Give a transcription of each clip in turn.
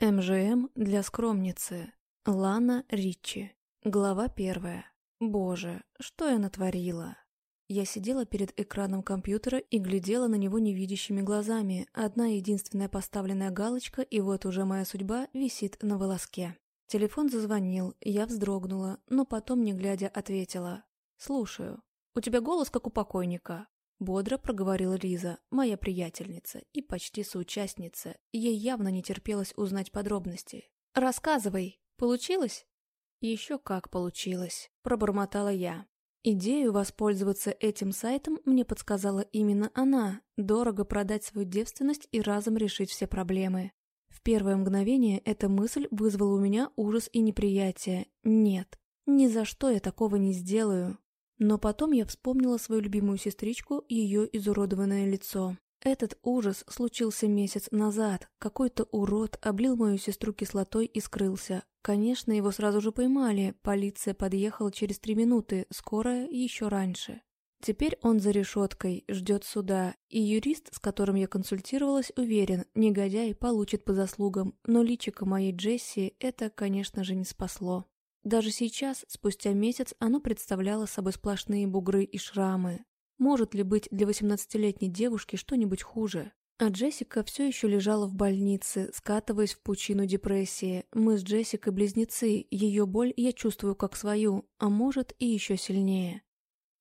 МЖМ для скромницы. Лана Ричи. Глава первая. Боже, что я натворила? Я сидела перед экраном компьютера и глядела на него невидящими глазами. Одна единственная поставленная галочка, и вот уже моя судьба висит на волоске. Телефон зазвонил, я вздрогнула, но потом, не глядя, ответила. «Слушаю. У тебя голос, как у покойника». Бодро проговорила Лиза, моя приятельница и почти соучастница. Ей явно не терпелось узнать подробности. «Рассказывай, получилось?» «Еще как получилось», – пробормотала я. Идею воспользоваться этим сайтом мне подсказала именно она – дорого продать свою девственность и разом решить все проблемы. В первое мгновение эта мысль вызвала у меня ужас и неприятие. Нет, ни за что я такого не сделаю. Но потом я вспомнила свою любимую сестричку и ее изуродованное лицо. Этот ужас случился месяц назад. Какой-то урод облил мою сестру кислотой и скрылся. Конечно, его сразу же поймали. Полиция подъехала через три минуты, скорая еще раньше. Теперь он за решеткой, ждет суда, и юрист, с которым я консультировалась, уверен, негодяй получит по заслугам, но личико моей Джесси это, конечно же, не спасло. Даже сейчас, спустя месяц, оно представляло собой сплошные бугры и шрамы. Может ли быть для 18-летней девушки что-нибудь хуже? А Джессика все еще лежала в больнице, скатываясь в пучину депрессии. Мы с Джессикой близнецы, ее боль я чувствую как свою, а может и еще сильнее.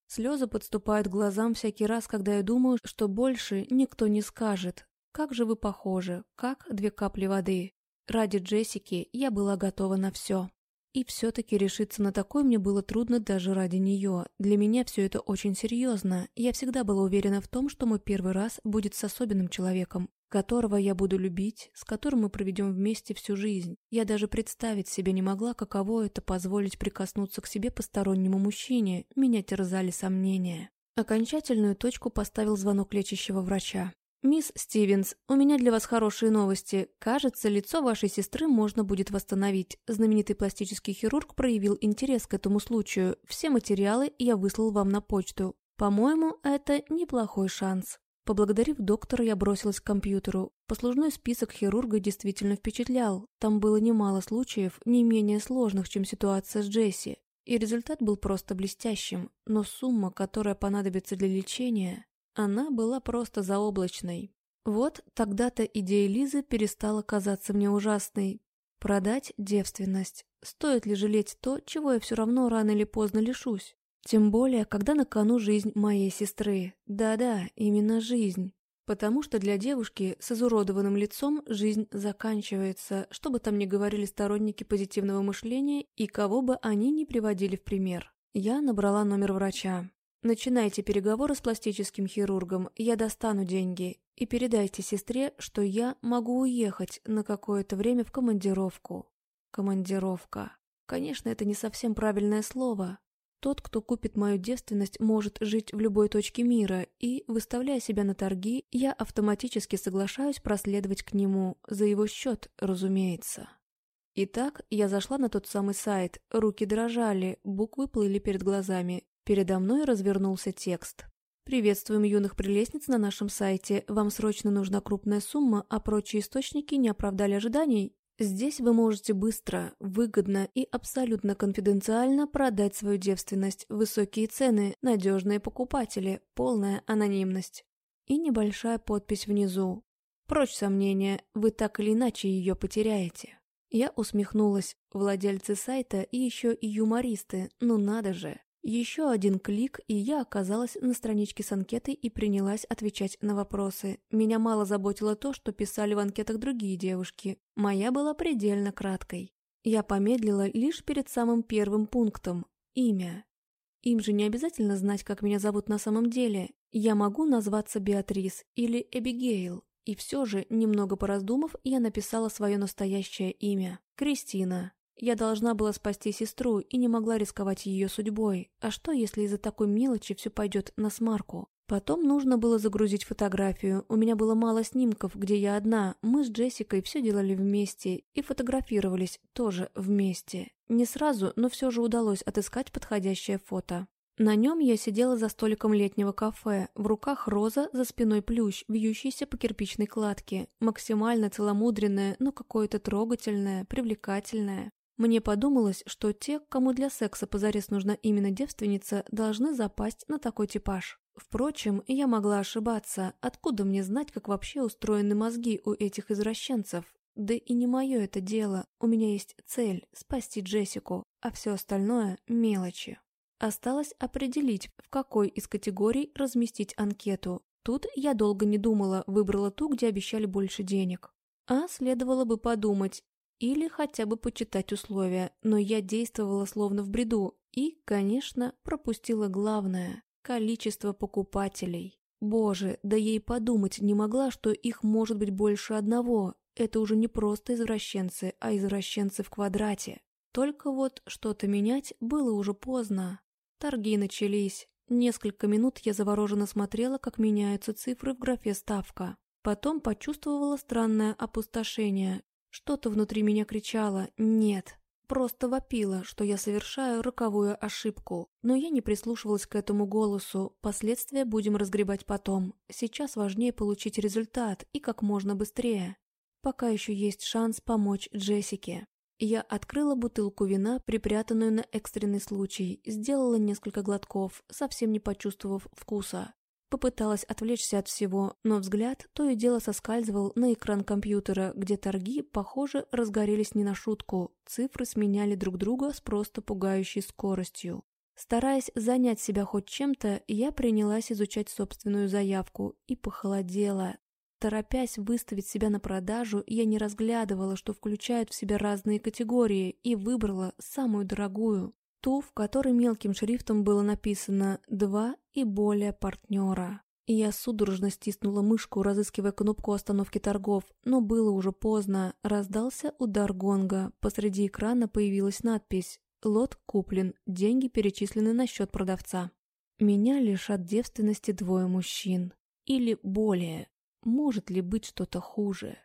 Слезы подступают к глазам всякий раз, когда я думаю, что больше никто не скажет. Как же вы похожи, как две капли воды. Ради Джессики я была готова на все. И все-таки решиться на такое мне было трудно даже ради нее. Для меня все это очень серьезно. Я всегда была уверена в том, что мой первый раз будет с особенным человеком, которого я буду любить, с которым мы проведем вместе всю жизнь. Я даже представить себе не могла, каково это позволить прикоснуться к себе постороннему мужчине. Меня терзали сомнения. Окончательную точку поставил звонок лечащего врача. «Мисс Стивенс, у меня для вас хорошие новости. Кажется, лицо вашей сестры можно будет восстановить. Знаменитый пластический хирург проявил интерес к этому случаю. Все материалы я выслал вам на почту. По-моему, это неплохой шанс». Поблагодарив доктора, я бросилась к компьютеру. Послужной список хирурга действительно впечатлял. Там было немало случаев, не менее сложных, чем ситуация с Джесси. И результат был просто блестящим. Но сумма, которая понадобится для лечения... Она была просто заоблачной. Вот тогда-то идея Лизы перестала казаться мне ужасной. Продать девственность. Стоит ли жалеть то, чего я все равно рано или поздно лишусь? Тем более, когда на кону жизнь моей сестры. Да-да, именно жизнь. Потому что для девушки с изуродованным лицом жизнь заканчивается, что бы там ни говорили сторонники позитивного мышления и кого бы они ни приводили в пример. Я набрала номер врача. Начинайте переговоры с пластическим хирургом, я достану деньги. И передайте сестре, что я могу уехать на какое-то время в командировку. Командировка. Конечно, это не совсем правильное слово. Тот, кто купит мою девственность, может жить в любой точке мира, и, выставляя себя на торги, я автоматически соглашаюсь проследовать к нему, за его счет, разумеется. Итак, я зашла на тот самый сайт, руки дрожали, буквы плыли перед глазами, Передо мной развернулся текст. «Приветствуем юных прелестниц на нашем сайте. Вам срочно нужна крупная сумма, а прочие источники не оправдали ожиданий. Здесь вы можете быстро, выгодно и абсолютно конфиденциально продать свою девственность, высокие цены, надежные покупатели, полная анонимность. И небольшая подпись внизу. Прочь сомнения, вы так или иначе ее потеряете. Я усмехнулась. Владельцы сайта и еще и юмористы, ну надо же. Еще один клик, и я оказалась на страничке с анкетой и принялась отвечать на вопросы. Меня мало заботило то, что писали в анкетах другие девушки. Моя была предельно краткой. Я помедлила лишь перед самым первым пунктом – имя. Им же не обязательно знать, как меня зовут на самом деле. Я могу назваться Беатрис или Эбигейл. И все же, немного пораздумав, я написала свое настоящее имя – Кристина. Я должна была спасти сестру и не могла рисковать ее судьбой. А что, если из-за такой мелочи все пойдет на смарку? Потом нужно было загрузить фотографию. У меня было мало снимков, где я одна. Мы с Джессикой все делали вместе и фотографировались тоже вместе. Не сразу, но все же удалось отыскать подходящее фото. На нем я сидела за столиком летнего кафе, в руках роза, за спиной плющ, вьющийся по кирпичной кладке, максимально целомудренная, но какое-то трогательное, привлекательное. Мне подумалось, что те, кому для секса позарез нужна именно девственница, должны запасть на такой типаж. Впрочем, я могла ошибаться, откуда мне знать, как вообще устроены мозги у этих извращенцев. Да и не мое это дело, у меня есть цель – спасти Джессику, а все остальное – мелочи. Осталось определить, в какой из категорий разместить анкету. Тут я долго не думала, выбрала ту, где обещали больше денег. А следовало бы подумать, или хотя бы почитать условия, но я действовала словно в бреду и, конечно, пропустила главное – количество покупателей. Боже, да ей подумать не могла, что их может быть больше одного. Это уже не просто извращенцы, а извращенцы в квадрате. Только вот что-то менять было уже поздно. Торги начались. Несколько минут я завороженно смотрела, как меняются цифры в графе «Ставка». Потом почувствовала странное опустошение. Что-то внутри меня кричало «нет». Просто вопило, что я совершаю роковую ошибку. Но я не прислушивалась к этому голосу. Последствия будем разгребать потом. Сейчас важнее получить результат и как можно быстрее. Пока еще есть шанс помочь Джессике. Я открыла бутылку вина, припрятанную на экстренный случай, сделала несколько глотков, совсем не почувствовав вкуса. Попыталась отвлечься от всего, но взгляд то и дело соскальзывал на экран компьютера, где торги, похоже, разгорелись не на шутку. Цифры сменяли друг друга с просто пугающей скоростью. Стараясь занять себя хоть чем-то, я принялась изучать собственную заявку и похолодела. Торопясь выставить себя на продажу, я не разглядывала, что включают в себя разные категории, и выбрала самую дорогую, ту, в которой мелким шрифтом было написано «два и более партнера». И я судорожно стиснула мышку, разыскивая кнопку остановки торгов, но было уже поздно. Раздался удар гонга. Посреди экрана появилась надпись «Лот куплен, деньги перечислены на счет продавца». Меня лишат девственности двое мужчин. Или более. Может ли быть что-то хуже?